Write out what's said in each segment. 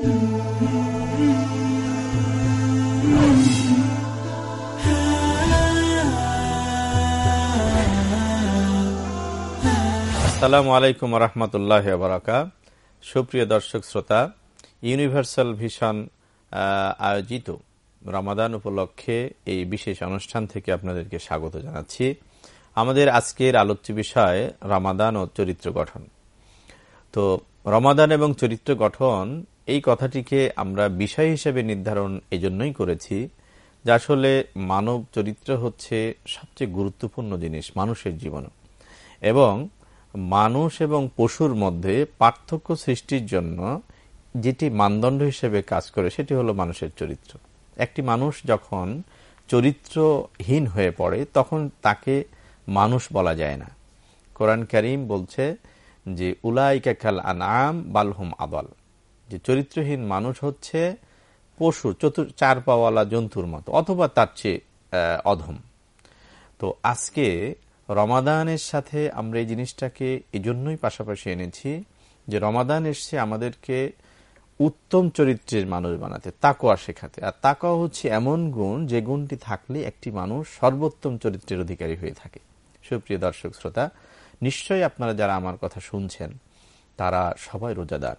আসসালামু আলাইকুম রহমতুল্লাহ বারাকা সুপ্রিয় দর্শক শ্রোতা, ইউনিভার্সাল ভিশন আয়োজিত রমাদান উপলক্ষে এই বিশেষ অনুষ্ঠান থেকে আপনাদেরকে স্বাগত জানাচ্ছি। আমাদের আজকের আলোচ্য বিষয় রমাদান ও চরিত্র গঠন। তো রমাদান এবং চরিত্র গঠন এই কথাটিকে আমরা বিষয় হিসেবে নির্ধারণ এজন্যই করেছি, যা আসলে মানব চরিত্র হচ্ছে সবচেয়ে গুরুত্বপূর্ণ জিনিস মানুষের জীবন। এবং মানুষ এবং পশুর মধ্যে পার্থক্য সৃষ্টির জন্য যেটি মানদণ্ড হিসেবে কাজ করে, সেটি হলো মানুষের চরিত্র। একটি মানুষ যখন চরিত্রহীন হয়ে পড়ে, তখন তাকে মানুষ বলা যায় না। কোরআন করিম বলছে যে, উলাইকা খাল আনাম বালহুম আবাল যে চরিত্রহীন মানুষ হচ্ছে পশু, চতুর চার পাওয়ালা জন্তুর মতো, অথবা তার চেয়ে অধম। তো আজকে রমাদানের সাথে আমরা এই জিনিসটাকে এজন্যই পাশাপাশি এনেছি যে রমাদান এসছে আমাদেরকে উত্তম চরিত্রের মানুষ বানাতে তাকোয়া শেখাতে। আর তাকোয়া হচ্ছে এমন গুণ, যে গুণটি থাকলে একটি মানুষ সর্বোত্তম চরিত্রের অধিকারী হয়ে থাকে। সুপ্রিয় দর্শক শ্রোতা, নিশ্চয়ই আপনারা যারা আমার কথা শুনছেন, তারা সবাই রোজাদার।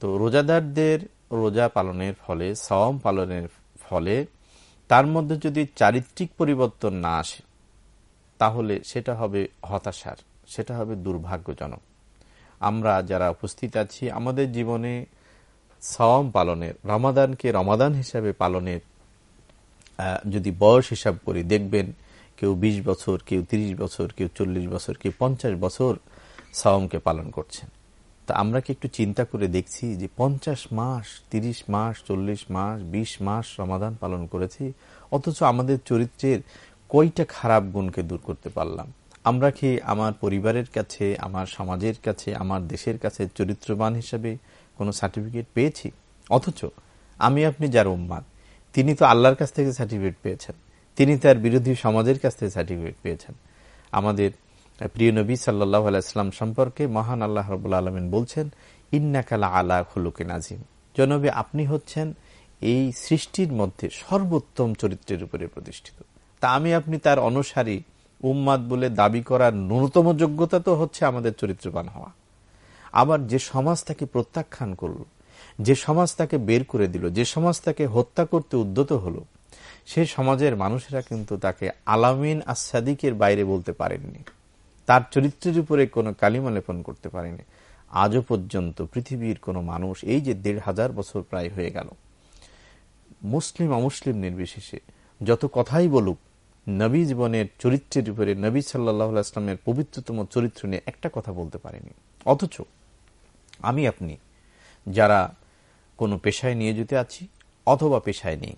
তো রোজাদারদের রোজা পালনের ফলে সওম পালনের ফলে তার মধ্যে যদি চারিত্রিক পরিবর্তন না আসে, তাহলে সেটা হবে হতাশার, সেটা হবে দুর্ভাগ্যজনক। আমরা যারা উপস্থিত আছি, আমাদের জীবনে সওম পালনের, রমাদানকে রমাদান হিসাবে পালনের যদি বয়স হিসাব করি দেখবেন, কেউ ২০ বছর, কেউ ৩০ বছর, কেউ চল্লিশ বছর, কেউ পঞ্চাশ বছর সওমকে পালন করছেন। তা আমরা কি একটু চিন্তা করে দেখছি যে পঞ্চাশ মাস ৩০ মাস, চল্লিশ মাস ২০ মাস সমাধান পালন করেছি, অথচ আমাদের চরিত্রের কয়টা খারাপ গুণকে দূর করতে পারলাম? আমরা কি আমার পরিবারের কাছে, আমার সমাজের কাছে, আমার দেশের কাছে চরিত্রবান হিসেবে কোনো সার্টিফিকেট পেয়েছি? অথচ আমি আপনি যার উম্মাদ, তিনি তো আল্লাহর কাছ থেকে সার্টিফিকেট পেয়েছেন, তিনি তার বিরোধী সমাজের কাছ থেকে সার্টিফিকেট পেয়েছেন। আমাদের প্রিয় নবী সাল্লাহ আলাইস্লাম সম্পর্কে মহান আল্লাহ রবুল আলমিন বলছেন ইন্নাকালা আলা খুলুকে নাজিম জনবী, আপনি হচ্ছেন এই সৃষ্টির মধ্যে সর্বোত্তম চরিত্রের উপরে প্রতিষ্ঠিত। তা আমি, আপনি তার অনুসারী, উম্মাদ বলে দাবি করার ন্যূনতম যোগ্যতা তো হচ্ছে আমাদের চরিত্রবান হওয়া। আবার যে সমাজ তাকে প্রত্যাখ্যান করল, যে সমাজ তাকে বের করে দিল, যে সমাজ তাকে হত্যা করতে উদ্যত হলো সেই সমাজের মানুষেরা কিন্তু তাকে আলামিন আসাদিকের বাইরে বলতে পারেননি। তার চরিত্রের উপরে কোনো কালিমা লেপন করতে পারেনি। আজও পর্যন্ত পৃথিবীর কোনো মানুষ এই যে দেড় হাজার বছর প্রায় হয়ে গেল, মুসলিম অমুসলিম নির্বিশেষে যত কথাই বলুক, নবী জীবনের চরিত্রের উপরে, নবী সাল্লাহ আসলামের পবিত্রতম চরিত্র নিয়ে একটা কথা বলতে পারেনি। অথচ আমি, আপনি, যারা কোনো পেশায় নিয়োজিত আছি অথবা পেশায় নেই,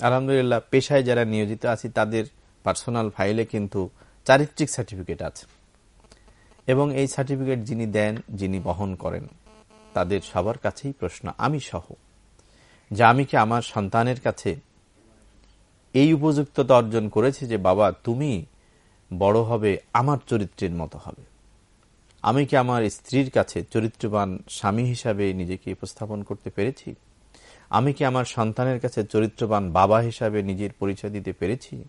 আলহামদুলিল্লাহ, পেশায় যারা নিয়োজিত আছি তাদের পার্সোনাল ফাইলে কিন্তু চারিত্রিক সার্টিফিকেট আছে। এবং এই সার্টিফিকেট যিনি দেন, যিনি বহন করেন, তাদের সবার কাছেই প্রশ্ন, আমি সহ। যা আমি কি আমার সন্তানের কাছে এই উপযুক্ততা অর্জন করেছে যে, বাবা, তুমি বড় হবে, আমার চরিত্রের মতো হবে। আমি কি আমার স্ত্রীর কাছে চরিত্রবান স্বামী হিসাবে নিজেকে উপস্থাপন করতে পেরেছি? আমি কি আমার সন্তানের কাছে চরিত্রবান বাবা হিসাবে নিজের পরিচয় দিতে পেরেছি?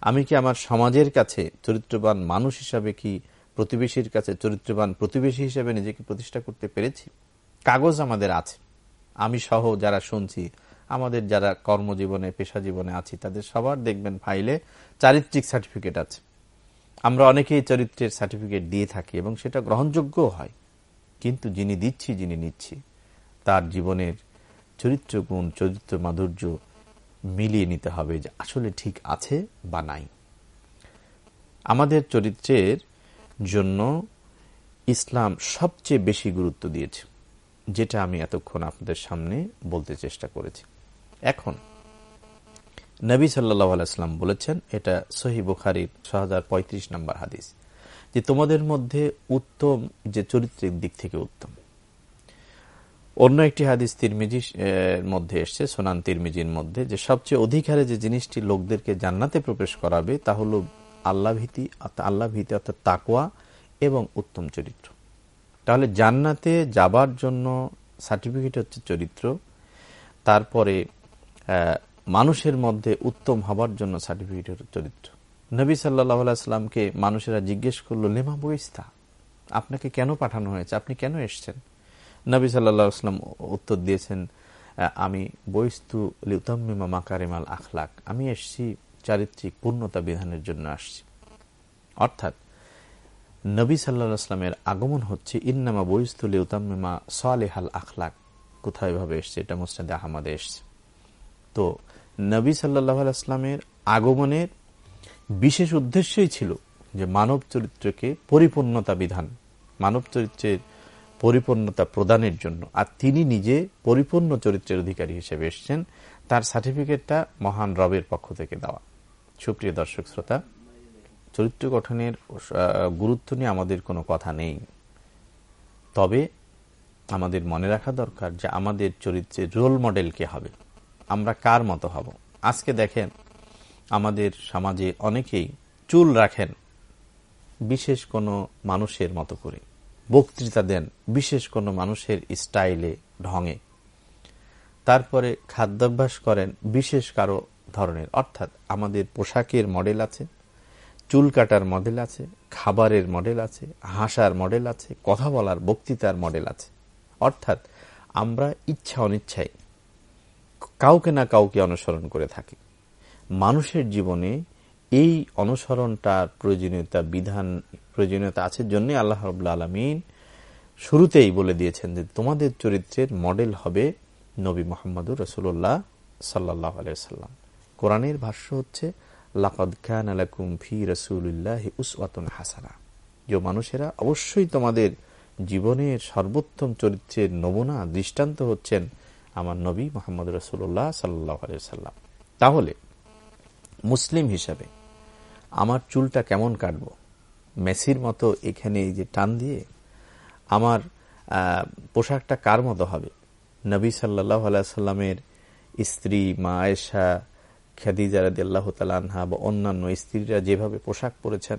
আমি কি আমার সমাজের কাছে চরিত্রবান মানুষ হিসাবে কি প্রতিবেশীর কাছে চরিত্রবান প্রতিবেশী হিসেবে নিজেকে প্রতিষ্ঠা করতে পেরেছি। কাগজ আমাদের আছে। আমি সহ যারা শুনছি, আমাদের যারা কর্মজীবনে পেশা জীবনে আছি, তাদের সবার দেখবেন ফাইলে চারিত্রিক সার্টিফিকেট আছে। আমরা অনেকেই চরিত্রের সার্টিফিকেট দিয়ে থাকি এবং সেটা গ্রহণযোগ্য হয়। কিন্তু যিনি দিচ্ছি, যিনি নিচ্ছি, তার জীবনের চরিত্র গুণ, চরিত্র মাধুর্য মিলিয়ে নিতে হবে যে আসলে ঠিক আছে বা নাই। আমাদের চরিত্রের জন্য ইসলাম সবচেয়ে বেশি গুরুত্ব দিয়েছে, যেটা আমি এতক্ষণ আপনাদের সামনে বলতে চেষ্টা করেছি। এখন, নবী সাল্লাহ আলাইস্লাম বলেছেন, এটা সহি বুখারির ছ নম্বর হাদিস, যে তোমাদের মধ্যে উত্তম যে চরিত্রের দিক থেকে উত্তম। অন্য একটি হাদিস তিরমিজি মধ্যে এসছে, সোনান তিরমিজির মধ্যে, যে সবচেয়ে অধিকারে যে জিনিসটি লোকদেরকে জান্নাতে প্রবেশ করাবে, তা হল আল্লাহ ভীতি আল্লাহ ভীতি অর্থাৎ তাকুয়া এবং উত্তম চরিত্র। তাহলে জান্নাতে যাবার জন্য সার্টিফিকেট হচ্ছে চরিত্র। তারপরে মানুষের মধ্যে উত্তম হবার জন্য সার্টিফিকেট চরিত্র। নবী সাল্লাহ আসলামকে মানুষেরা জিজ্ঞেস করল, লেমা বইস্তা, আপনাকে কেন পাঠানো হয়েছে? আপনি কেন এসছেন? নবী সাল্লাহ আসলাম উত্তর দিয়েছেন আমি বৈস্তু লিউতাম্মিমা মাকারিমাল আখলাক, আমি এসছি চারিত্রিক পূর্ণতা বিধানের জন্য আসছি। অর্থাৎ নবী সাল্লা আসলামের আগমন হচ্ছে, ইন্নামা বৈস্তু লিউতাম্মিমা সালেহাল আখলাক। কোথায় ভাবে এসছে? এটা মুস্তাদে আহমদে এসছে। তো নবী সাল্লাহ আসলামের আগমনের বিশেষ উদ্দেশ্যই ছিল যে মানব চরিত্রকে পরিপূর্ণতা বিধান, মানব চরিত্রের পরিপূর্ণতা প্রদানের জন্য। আর তিনি নিজে পরিপূর্ণ চরিত্রের অধিকারী হিসেবে এসছেন। তার সার্টিফিকেটটা মহান রবের পক্ষ থেকে দেওয়া। সুপ্রিয় দর্শক শ্রোতা, চরিত্র গঠনের গুরুত্ব নিয়ে আমাদের কোনো কথা নেই। তবে আমাদের মনে রাখা দরকার যে আমাদের চরিত্রের রোল মডেল কে হবে। আমরা কার মতো হব? আজকে দেখেন, আমাদের সমাজে অনেকেই চুল রাখেন, বিশেষ কোনো মানুষের মতো করে। বক্তৃতা দেন, বিশেষ কোনো মানুষের স্টাইলে ঢঙে। তারপরে খাদ্যাভ্যাস করেন বিশেষ কারও ধরনের। অর্থাৎ আমাদের পোশাকের মডেল আছে, চুল কাটার মডেল আছে, খাবারের মডেল আছে, হাসার মডেল আছে, কথা বলার, বক্তৃতার মডেল আছে। অর্থাৎ আমরা ইচ্ছা অনিচ্ছায় কাউকে না কাউকে অনুসরণ করে থাকি। মানুষের জীবনে এই অনুসরণটার প্রয়োজনীয়তা, বিধান, প্রয়োজনীয়তা আছে জন্য আল্লাহ রবুল্লা আলমিন শুরুতেই বলে দিয়েছেন যে তোমাদের চরিত্রের মডেল হবে নবী মোহাম্মদুর রসুল্লাহ সাল্লাহ আলাইসাল্লাম কোরআনের ভাষ্য হচ্ছে, লাকদ খান আলাকুম ফি রসুল্লাহ উসওয়াতুন হাসানা। যে মানুষেরা অবশ্যই তোমাদের জীবনের সর্বোত্তম চরিত্রের নমুনা, দৃষ্টান্ত হচ্ছেন আমার নবী মোহাম্মদ রসুল্লাহ সাল্লাহ আলাইসাল্লাম তাহলে, মুসলিম হিসাবে আমার চুলটা কেমন কাটব? মেসির মতো এখানে এই যে টান দিয়ে আমার পোশাকটা কার মতো হবে? নবী সাল্লাহ আলাইসাল্লামের স্ত্রী মা আয়েশা, খাদিজা রাদি আল্লাহ তালানহা বা অন্যান্য স্ত্রীরা যেভাবে পোশাক পরেছেন,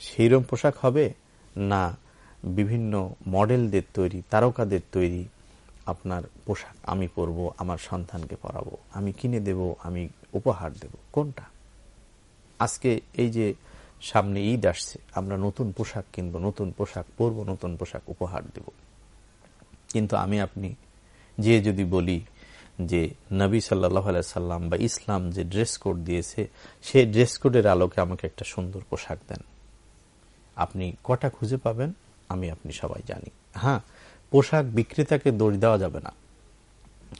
সেইরকম পোশাক হবে? না। বিভিন্ন মডেলদের তৈরি, তারকাদের তৈরি আপনার পোশাক আমি পরবো, আমার সন্তানকে পরাবো, আমি কিনে দেব, আমি উপহার দেব। কোনটা? আজকে এই যে সামনে ঈদ আসছে, আমরা নতুন পোশাক কিনব, নতুন পোশাক পরবো, নতুন পোশাক উপহার দেব। কিন্তু আমি, আপনি যে যদি বলি যে নবী সাল্লাহ সাল্লাম বা ইসলাম যে ড্রেস কোড দিয়েছে, সেই ড্রেস কোডের আলোকে আমাকে একটা সুন্দর পোশাক দেন। আপনি কটা খুঁজে পাবেন? আমি, আপনি সবাই জানি। হ্যাঁ পোশাক বিক্রেতাকে দোষ দেওয়া যাবে না।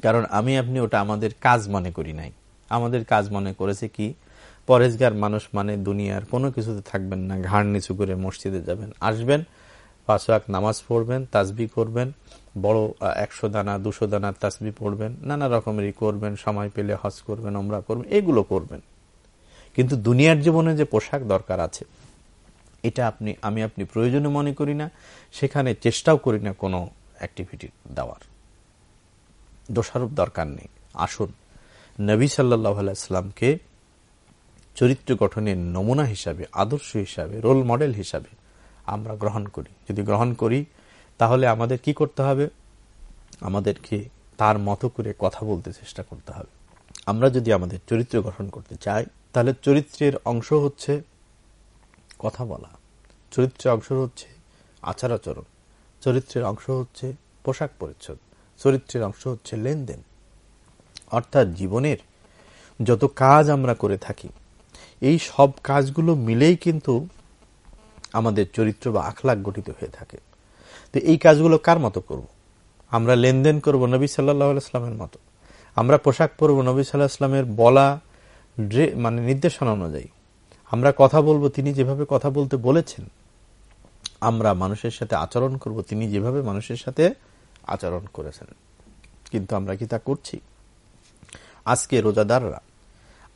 কারণ আমি, আপনি ওটা আমাদের কাজ মনে করি নাই। আমাদের কাজ মনে করেছে কি? পরেজগার মানুষ মানে দুনিয়ার কোনো কিছুতে থাকবেন না, ঘাড় নিচু করে মসজিদে যাবেন। আসবেন পাঁচ এক নামাজ পড়বেন, তাসবি করবেন, বড় একশো দানা, দুশো দানা তাসবি পড়বেন, নানা রকমেরই করবেন, সময় পেলে হজ করবেন ওমরা করবেন, এগুলো করবেন। কিন্তু দুনিয়ার জীবনে যে পোশাক দরকার আছে, এটা আপনি, আমি আপনি প্রয়োজনে মনে করি না, সেখানে চেষ্টাও করি না কোনো অ্যাক্টিভিটি দেওয়ার। দোষারোপ দরকার নেই। আসুন, নবী সাল্লাহ আলাইস্লামকে চরিত্র গঠনের নমুনা হিসাবে, আদর্শ হিসাবে রোল মডেল হিসাবে আমরা গ্রহণ করি। যদি গ্রহণ করি, তাহলে আমাদের কি করতে হবে? আমাদেরকে তার মতো করে কথা বলতে চেষ্টা করতে হবে। আমরা যদি আমাদের চরিত্র গঠন করতে চাই, তাহলে চরিত্রের অংশ হচ্ছে কথা বলা। চরিত্রের অংশ হচ্ছে আচার আচরণ চরিত্রের অংশ হচ্ছে পোশাক পরিচ্ছদ। চরিত্রের অংশ হচ্ছে লেনদেন। অর্থাৎ জীবনের যত কাজ আমরা করে থাকি, এই সব কাজগুলো মিলেই কিন্তু আমাদের চরিত্র বা আখলাখ গঠিত হয়ে থাকে। তো এই কাজগুলো কার মতো করব। আমরা লেনদেন করব নবী সাল্লাহ আসলামের মতো। আমরা পোশাক পরব নবী সাল্লাহ আসলামের বলা মানে নির্দেশনা অনুযায়ী। আমরা কথা বলব, তিনি যেভাবে কথা বলতে বলেছেন, আমরা মানুষের সাথে আচরণ করব, তিনি যেভাবে মানুষের সাথে আচরণ করেছেন। কিন্তু আমরা কি তা করছি? আজকে রোজাদাররা,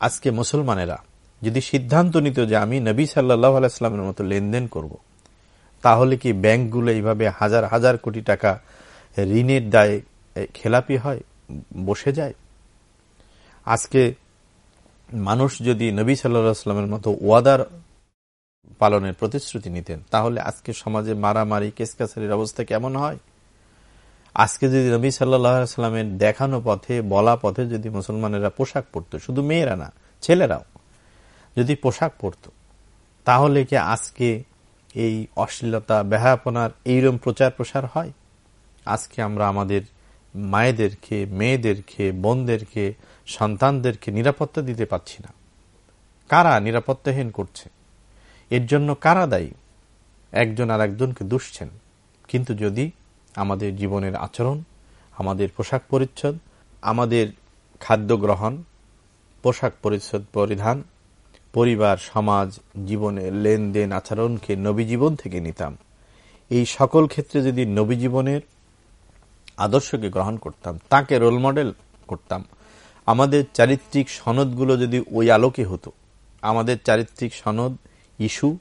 আজকে মুসলমানেরা যদি সিদ্ধান্ত নিত যে আমি নবী সাল্লাহ আলাইস্লামের মতো লেনদেন করব। তাহলে কি ব্যাংকগুলো এইভাবে হাজার হাজার কোটি টাকা ঋণের দায়ে খেলাপি হয়, বসে যায় আজকে মানুষ যদি নবী সাল্লামের মতো ওয়াদার পালনের প্রতিশ্রুতি নিতেন, তাহলে আজকে সমাজে মারামারি কেসকাছারির অবস্থা কেমন হয় আজকে যদি নবী সাল্লামের দেখানো পথে, বলা পথে যদি মুসলমানেরা পোশাক পরতো, শুধু মেয়েরা না, ছেলেরাও যদি পোশাক পরত, তাহলে কি আজকে এই অশ্লীলতা ব্যাহাপনার এইরকম প্রচার প্রসার হয়? আজকে আমরা আমাদের মায়েদেরকে, মেয়েদেরকে, বোনদেরকে, সন্তানদেরকে নিরাপত্তা দিতে পাচ্ছি না। কারা নিরাপত্তাহীন করছে? এর জন্য কারা দায়ী? একজন আর একজনকে দুষছেন। কিন্তু যদি আমাদের জীবনের আচরণ, আমাদের পোশাক পরিচ্ছদ, আমাদের খাদ্য গ্রহণ, পোশাক পরিচ্ছদ পরিধান পরিবার, সমাজ, জীবনের লেনদেন আচরণকে নবী জীবন থেকে নিতাম। এই সকল ক্ষেত্রে যদি নবী জীবনের আদর্শকে গ্রহণ করতাম, তাকে রোল মডেল করতাম। আমাদের চারিত্রিক সনদগুলো যদি ওই আলোকে হতো, আমাদের চারিত্রিক সনদ ইস্যু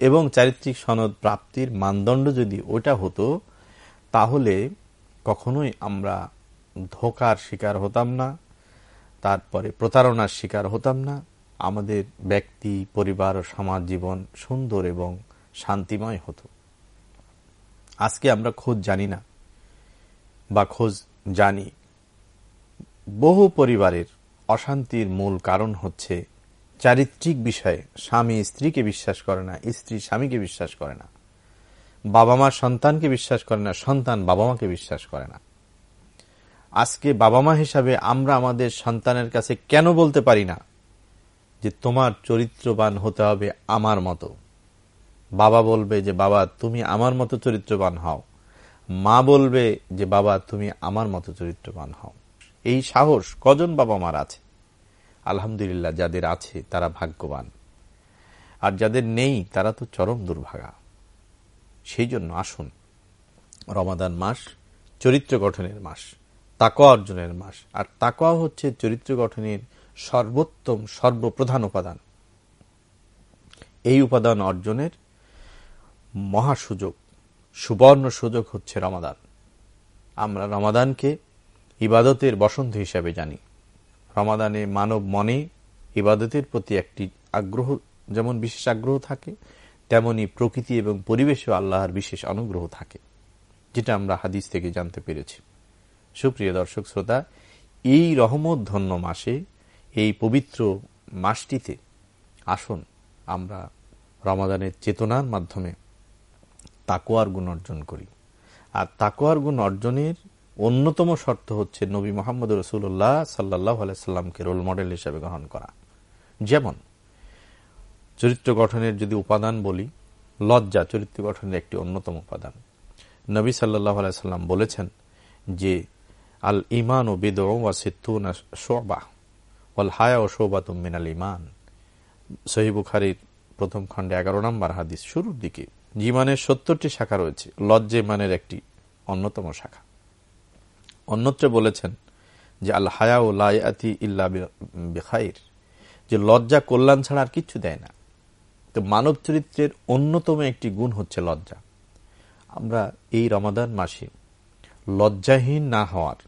এবং চারিত্রিক সনদ প্রাপ্তির মানদণ্ড যদি ওটা হতো, তাহলে কখনোই আমরা ধোকার শিকার হতাম না, তারপরে প্রতারণার শিকার হতাম না আমাদের ব্যক্তি, পরিবার ও সমাজ জীবন সুন্দর এবং শান্তিময় হতো। আজকে আমরা খোঁজ জানি না বা খোঁজ জানি। বহু পরিবারের অশান্তির মূল কারণ হচ্ছে চারিত্রিক বিষয়ে স্বামী স্ত্রীকে বিশ্বাস করে না, স্ত্রী স্বামীকে বিশ্বাস করে না বাবা মা সন্তানকে বিশ্বাস করে না, সন্তান বাবা মাকে বিশ্বাস করে না। আজকে বাবা মা হিসাবে আমরা আমাদের সন্তানের কাছে কেন বলতে পারি না? যে তোমার চরিত্রবান হতে হবে আমার মতো। বাবা বলবে যে, বাবা, তুমি আমার মতো চরিত্রবান হও। মা বলবে যে, বাবা, তুমি আমার মতো চরিত্রবান হও। এই সাহস কজন বাবা মার আছে? আলহামদুলিল্লাহ, যাদের আছে, তারা ভাগ্যবান। আর যাদের নেই, তারা তো চরম দুর্ভাগা। সেই জন্য আসুন, রমাদান মাস চরিত্র গঠনের মাস, তাকোয়া অর্জনের মাস। আর তাকোয়া হচ্ছে চরিত্র গঠনের সর্বোত্তম, সর্বপ্রধান উপাদান। এই উপাদান অর্জনের মহা সুযোগ, সুবর্ণ সুযোগ হচ্ছে রমাদান। আমরা রমাদানকে ইবাদতের বসন্ত হিসাবে জানি। রমাদানে মানব মনে ইবাদতের প্রতি একটি আগ্রহ, যেমন বিশেষ আগ্রহ থাকে, তেমনি প্রকৃতি এবং পরিবেশেও আল্লাহর বিশেষ অনুগ্রহ থাকে, যেটা আমরা হাদিস থেকে জানতে পেরেছি। সুপ্রিয় দর্শক শ্রোতা, এই রহমত ধন্য মাসে এই পবিত্র মাসটিতে আসুন, আমরা রমাদানের চেতনার মাধ্যমে তাকোয়ার গুণ অর্জন করি। আর তাকোয়ার গুণ অর্জনের অন্যতম শর্ত হচ্ছে নবী মোহাম্মদ রসুল্লাহ সাল্লাহ আলাইসাল্লামকে রোল মডেল হিসেবে গ্রহণ করা। যেমন, চরিত্র গঠনের যদি উপাদান বলি, লজ্জা চরিত্র গঠনের একটি অন্যতম উপাদান। নবী সাল্লাহ আলাইসাল্লাম বলেছেন যে আল ইমান ও বেদ ওয়াসিত্তুন শোবা। ওয়াল হায়া ও শোবা তুমিনাল ইমান সহিবুখারির প্রথম খণ্ডে এগারো নম্বর হাদিস, শুরুর দিকে জিমানের সত্তরটি শাখা রয়েছে, লজ্জে মানের একটি অন্যতম শাখা। অন্যত্র বলেছেন যে, আল হায়া ও লায়াতি ইল্লা বেখাইর যে লজ্জা কল্যাণ ছাড়া আর কিচ্ছু দেয় না। তো মানব চরিত্রের অন্যতম একটি গুণ হচ্ছে লজ্জা। আমরা এই রমাদান মাসে লজ্জাহীন না হওয়ার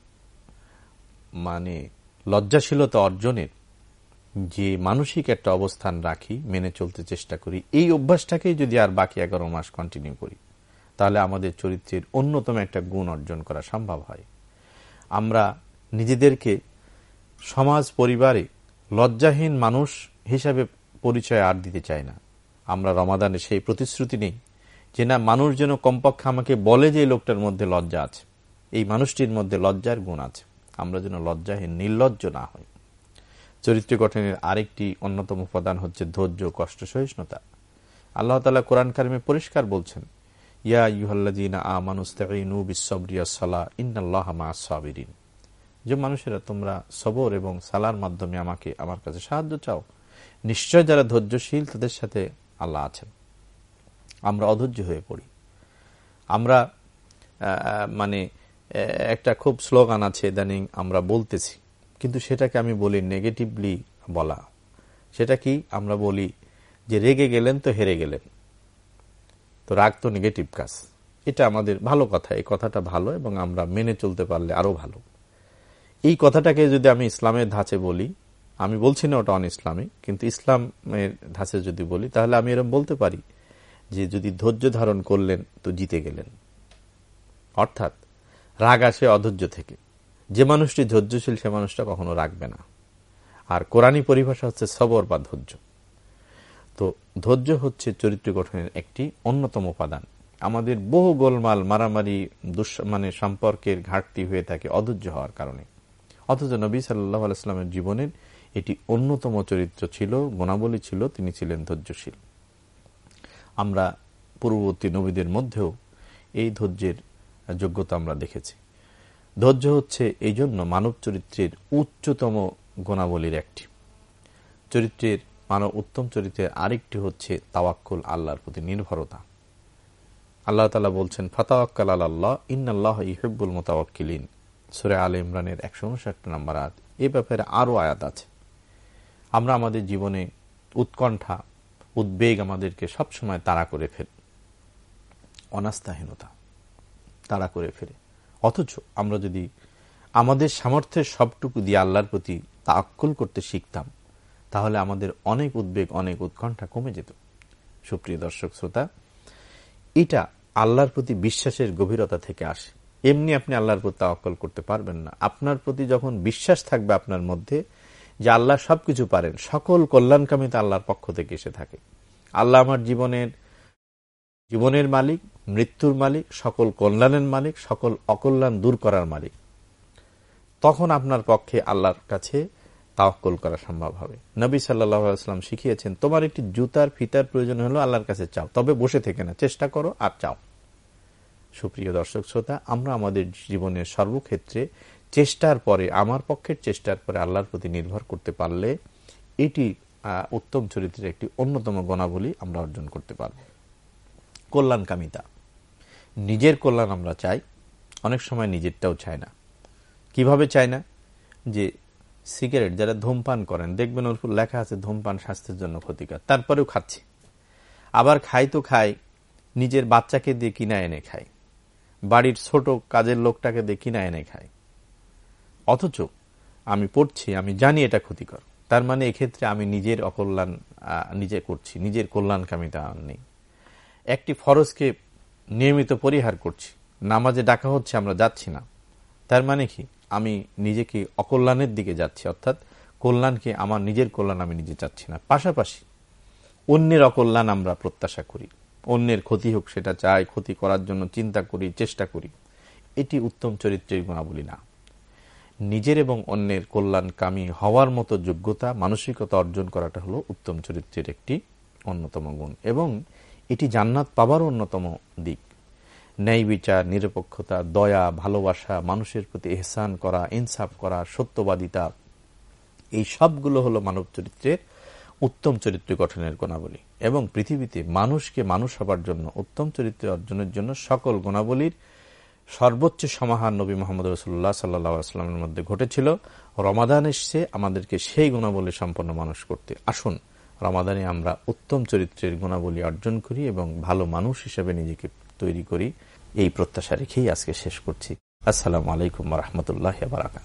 মানে লজ্জাশীলতা অর্জনের যে মানসিক একটা অবস্থান রাখি, মেনে চলতে চেষ্টা করি, এই অভ্যাসটাকেই যদি আর বাকি এগারো মাস কন্টিনিউ করি, তাহলে আমাদের চরিত্রের অন্যতম একটা গুণ অর্জন করা সম্ভব হয়। আমরা নিজেদেরকে সমাজ, পরিবারে লজ্জাহীন মানুষ হিসাবে পরিচয় আর দিতে চাই না। আমরা রমাদানে সেই প্রতিশ্রুতি নেই যে না, মানুষ যেন কমপক্ষে আমাকে বলে যে লোকটার মধ্যে লজ্জা আছে। এই মানুষটির মধ্যে লজ্জার গুণ আছে। আমরা যেন লজ্জাহীন, নির্লজ্জ না হই। চরিত্র গঠনের আরেকটি অন্যতম উপাদান হচ্ছে ধৈর্য কষ্ট সহিষ্ণুতা। আল্লাহ তালা কোরআন কারিমে পরিষ্কার বলছেন, ইয়া ইউহাল্লাদিনা আমানুস্তাইনু বিশ্বরিয়া সালা যে মানুষেরা, তোমরা সবর এবং সালার মাধ্যমে আমাকে আমার কাছে সাহায্য চাও। নিশ্চয় যারা ধৈর্যশীল, তাদের সাথে আল্লাহ আছেন। আমরা অধৈর্য হয়ে পড়ি। আমরা মানে একটা খুব স্লোগান আছে, ইদানিং আমরা বলতেছি। কিন্তু সেটাকে আমি বলি নেগেটিভলি বলা। সেটা কি? আমরা বলি যে, রেগে গেলেন তো হেরে গেলেন। তো রাগ তো নেগেটিভ কাজ। এটা আমাদের ভালো কথা। এই কথাটা ভালো এবং আমরা মেনে চলতে পারলে আরও ভালো। এই কথাটাকে যদি আমি ইসলামের ধাঁচে বলি, আমি বলছি না ওটা অন ইসলামিক কিন্তু ইসলামের ধাঁচে যদি বলি, তাহলে আমি এরকম বলতে পারি যে, যদি ধৈর্য ধারণ করলেন তো জিতে গেলেন। অর্থাৎ রাগ আসে অধৈর্য থেকে। যে মানুষটি ধৈর্যশীল, সে মানুষটা কখনো রাখবে না। আর কোরআনী পরিভাষা হচ্ছে সবর বা ধৈর্য। তো ধৈর্য হচ্ছে চরিত্র গঠনের একটি অন্যতম উপাদান। আমাদের বহু গোলমাল, মারামারি মানে সম্পর্কের ঘাটতি হয়ে থাকে অধৈর্য হওয়ার কারণে। অথচ নবী সাল্লাহ আলাইস্লামের জীবনের এটি অন্যতম চরিত্র ছিল, গুণাবলী ছিল, তিনি ছিলেন ধৈর্যশীল। আমরা পূর্ববর্তী নবীদের মধ্যেও এই ধৈর্যের যোগ্যতা আমরা দেখেছি। ধৈর্য হচ্ছে এই জন্য মানব চরিত্রের উচ্চতম গুণাবলীর একটি। চরিত্রের মানব উত্তম চরিত্রের আরেকটি হচ্ছে তাওয়াক্কুল আল্লাহর প্রতি নির্ভরতা। আল্লাহ তালা বলছেন, ফাতাওয়াক্কাল আল্লাহ ইন্নাল্লাহ ইহেবুল মোতাওয়াক্কিলিন। সুরে আল ইমরানের একশো উনষাট নম্বর আয়াত। এ ব্যাপারে আরও আয়াত আছে। আমরা আমাদের জীবনে উৎকণ্ঠা, উদ্বেগ আমাদেরকে সবসময় তাড়া করে ফেল। অনাস্থাহীনতা। তাড়া করে ফেলে। অথচ আমরা যদি আমাদের সামর্থ্যের সবটুকু দিয়ে আল্লাহর প্রতি তা তাক্কল করতে শিখতাম, তাহলে আমাদের অনেক উদ্বেগ, অনেক উৎকণ্ঠা কমে যেত। সুপ্রিয় দর্শক, শ্রোতা, এটা আল্লাহর প্রতি বিশ্বাসের গভীরতা থেকে আসে। এমনি আপনি আল্লাহর প্রতি তাওয়াক্কল করতে পারবেন না। আপনার প্রতি যখন বিশ্বাস থাকবে আপনার মধ্যে যে আল্লাহ সবকিছু পারেন, সকল কল্যাণকামিতা আল্লাহর পক্ষ থেকে এসে থাকে। আল্লাহ আমার জীবনের জীবনের মালিক, মৃত্যুর মালিক, সকল কল্যাণের মালিক, সকল অকল্যাণ দূর করার মালিক। তখন আপনার পক্ষে আল্লাহর কাছে তাওকল করা সম্ভব হবে। নবী সাল্লাম শিখিয়েছেন, তোমার একটি জুতার ফিতার প্রয়োজন হলো আল্লাহর কাছে চাও, তবে বসে থেকে না, চেষ্টা করো আর চাও। সুপ্রিয় দর্শক শ্রোতা, আমরা আমাদের জীবনের সর্বক্ষেত্রে চেষ্টার পরে, আমার পক্ষের চেষ্টার পরে আল্লাহর প্রতি নির্ভর করতে পারলে, এটি উত্তম চরিত্রের একটি অন্যতম গণাবলী আমরা অর্জন করতে পারব। কল্যাণকামিতা। নিজের কল্যাণ আমরা চাই, অনেক সময় নিজেরটাও চাই না। কীভাবে চাই না? যে সিগারেট যারা ধূমপান করেন, দেখবেন ওর লেখা আছে ধূমপান স্বাস্থ্যের জন্য ক্ষতিকর, তারপরেও খাচ্ছে। আবার খাই তো খাই, নিজের বাচ্চাকে দিয়ে কিনা এনে খায় বাড়ির ছোট কাজের লোকটাকে দিয়ে কিনা এনে খায় অথচ আমি পড়ছি, আমি জানি এটা ক্ষতিকর, তার মানে এক্ষেত্রে আমি নিজের অকল্যাণ নিজে করছি, নিজের কল্যাণকামিতা নেই। একটি ফরজকে নিয়মিত পরিহার করছি। নামাজে ডাকা হচ্ছে, আমরা যাচ্ছি না। তার মানে কি? আমি নিজেকে অকল্যাণের দিকে যাচ্ছি, অর্থাৎ কল্যাণকে, আমার নিজের কল্যাণ আমি নিজে চাচ্ছি না। পাশাপাশি অন্যের অকল্যাণ আমরা প্রত্যাশা করি। অন্যের ক্ষতি হোক, সেটা চাই, ক্ষতি করার জন্য চিন্তা করি, চেষ্টা করি। এটি উত্তম চরিত্রের গুণাবলী না। নিজের এবং অন্যের কল্যাণকামী হওয়ার মতো যোগ্যতা, মানসিকতা অর্জন করাটা হলো উত্তম চরিত্রের একটি অন্যতম গুণ। এবং এটি জান্নাত পাবার অন্যতম দিক। ন্যায় বিচার, নিরপেক্ষতা, দয়া, ভালোবাসা, মানুষের প্রতি এহসান করা, ইনসাফ করা, সত্যবাদিতা, এই সবগুলো হলো মানব চরিত্রের উত্তম চরিত্র গঠনের গুণাবলী। এবং পৃথিবীতে মানুষকে মানুষ হবার জন্য, উত্তম চরিত্র অর্জনের জন্য সকল গুণাবলীর সর্বোচ্চ সমাহার নবী মোহাম্মদ রসুল্লাহ সাল্লাহামের মধ্যে ঘটেছিল। রমাদান এসছে, আমাদেরকে সেই গুণাবলী সম্পন্ন মানুষ করতে। আসুন রমাদানে আমরা উত্তম চরিত্রের গুণাবলী অর্জন করি এবং ভালো মানুষ হিসেবে নিজেকে তৈরি করি। এই প্রত্যাশা রেখেই আজকে শেষ করছি। আসসালামু আলাইকুম রহমতুল্লাহ বারাকাত